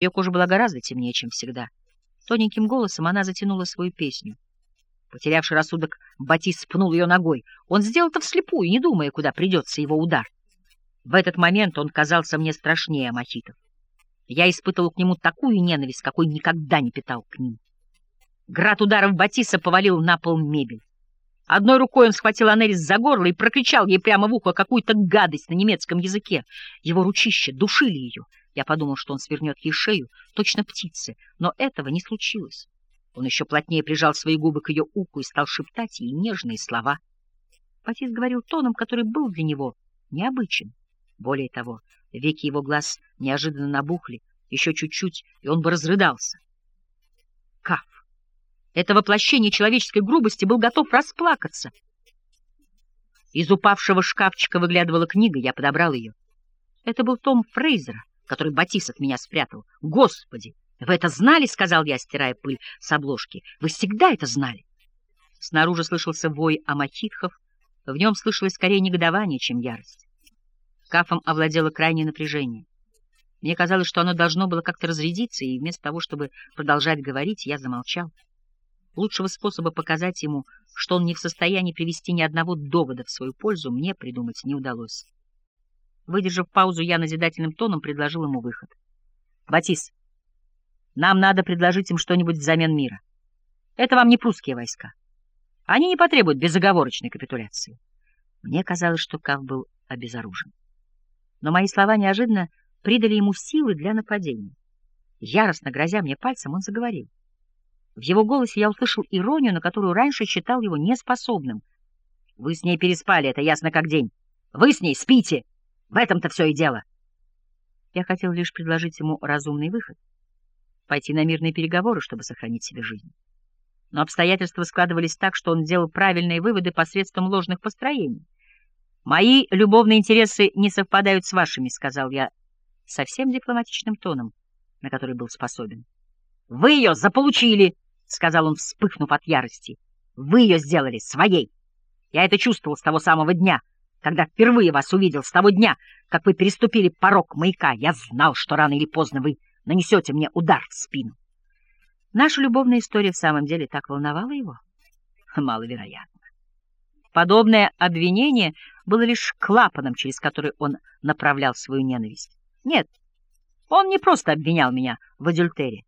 Ее кожа была гораздо темнее, чем всегда. Тоненьким голосом она затянула свою песню. Потерявший рассудок, Батис пнул ее ногой. Он сделал это вслепую, не думая, куда придется его удар. В этот момент он казался мне страшнее амахитов. Я испытывал к нему такую ненависть, какой никогда не питал к ним. Град ударов Батиса повалил на пол мебель. Одной рукой он схватил Анерис за горло и прокричал ей прямо в ухо какую-то гадость на немецком языке. Его ручища душили ее. Я подумал, что он свернет ей шею, точно птицы, но этого не случилось. Он еще плотнее прижал свои губы к ее уху и стал шептать ей нежные слова. Батис говорил тоном, который был для него необычен. Более того, веки его глаз неожиданно набухли, еще чуть-чуть, и он бы разрыдался. Каф, это воплощение человеческой грубости, был готов расплакаться. Из упавшего шкафчика выглядывала книга, я подобрал ее. Это был том Фрейзера, который Батис от меня спрятал. Господи! Вы это знали, — сказал я, стирая пыль с обложки. Вы всегда это знали. Снаружи слышался вой амахитхов. В нем слышалось скорее негодование, чем ярость. Кафом овладело крайнее напряжение. Мне казалось, что оно должно было как-то разрядиться, и вместо того, чтобы продолжать говорить, я замолчал. Лучшего способа показать ему, что он не в состоянии привести ни одного довода в свою пользу, мне придумать не удалось. Выдержав паузу, я назидательным тоном предложил ему выход. «Батис, нам надо предложить им что-нибудь взамен мира. Это вам не прусские войска. Они не потребуют безоговорочной капитуляции». Мне казалось, что Кав был обезоружен. Но мои слова неожиданно придали ему силы для нападения. Яростно грозя мне пальцем, он заговорил. В его голосе я услышал иронию, на которую раньше считал его неспособным. «Вы с ней переспали, это ясно как день. Вы с ней спите! В этом-то все и дело!» Я хотел лишь предложить ему разумный выход. Пойти на мирные переговоры, чтобы сохранить себе жизнь. Но обстоятельства складывались так, что он делал правильные выводы посредством ложных построений. «Мои любовные интересы не совпадают с вашими», — сказал я совсем дипломатичным тоном, на который был способен. «Вы ее заполучили!» — сказал он, вспыхнув от ярости. «Вы ее сделали своей! Я это чувствовал с того самого дня, когда впервые вас увидел, с того дня, как вы переступили порог маяка. Я знал, что рано или поздно вы нанесете мне удар в спину». Наша любовная история в самом деле так волновала его? Маловероятно. Подобное обвинение было лишь клапаном, через который он направлял свою ненависть. Нет, он не просто обвинял меня в адюльтере.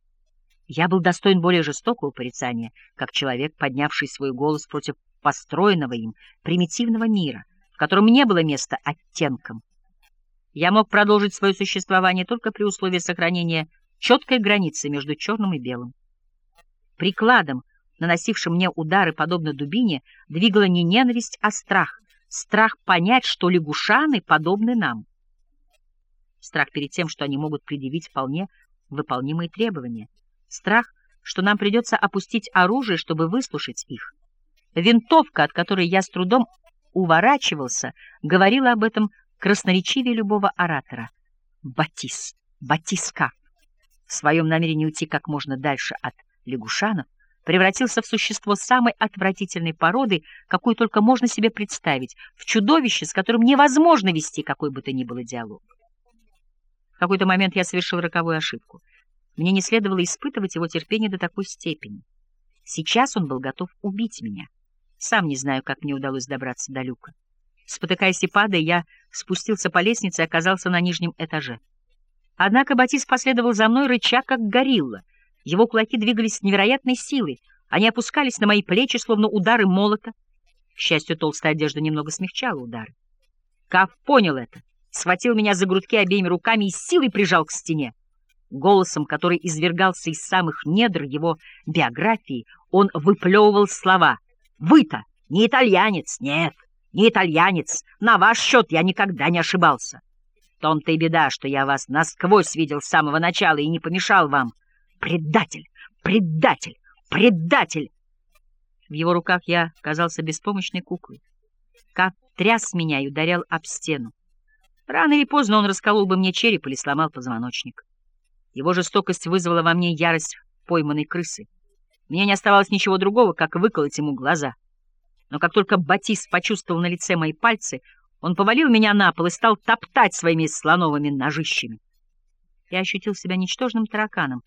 Я был достоин более жестокого порицания, как человек, поднявший свой голос против построенного им примитивного мира, в котором не было места оттенкам. Я мог продолжить свое существование только при условии сохранения четкой границы между черным и белым. Прикладом, наносившим мне удары, подобно дубине, двигала не ненависть, а страх. Страх понять, что лягушаны подобны нам. Страх перед тем, что они могут предъявить вполне выполнимые требования — Страх, что нам придется опустить оружие, чтобы выслушать их. Винтовка, от которой я с трудом уворачивался, говорила об этом красноречивее любого оратора. Батис, Батиска, в своем намерении уйти как можно дальше от лягушанов, превратился в существо самой отвратительной породы, какую только можно себе представить, в чудовище, с которым невозможно вести какой бы то ни было диалог. В какой-то момент я совершил роковую ошибку. Мне не следовало испытывать его терпение до такой степени. Сейчас он был готов убить меня. Сам не знаю, как мне удалось добраться до люка. Спотыкаясь и падая, я спустился по лестнице и оказался на нижнем этаже. Однако Батис последовал за мной, рыча, как горилла. Его кулаки двигались с невероятной силой. Они опускались на мои плечи, словно удары молота. К счастью, толстая одежда немного смягчала удары. Каф понял это, схватил меня за грудки обеими руками и силой прижал к стене. Голосом, который извергался из самых недр его биографии, он выплевывал слова. «Вы-то не итальянец, нет, не итальянец. На ваш счет я никогда не ошибался. В том-то и беда, что я вас насквозь видел с самого начала и не помешал вам. Предатель, предатель, предатель!» В его руках я казался беспомощной куклой. Как тряс меня и ударял об стену. Рано или поздно он расколол бы мне череп или сломал позвоночник. Его жестокость вызвала во мне ярость пойманной крысы. Мне не оставалось ничего другого, как выколоть ему глаза. Но как только Батис почувствовал на лице мои пальцы, он повалил меня на пол и стал топтать своими слоновыми ножищами. и ощутил себя ничтожным тараканом,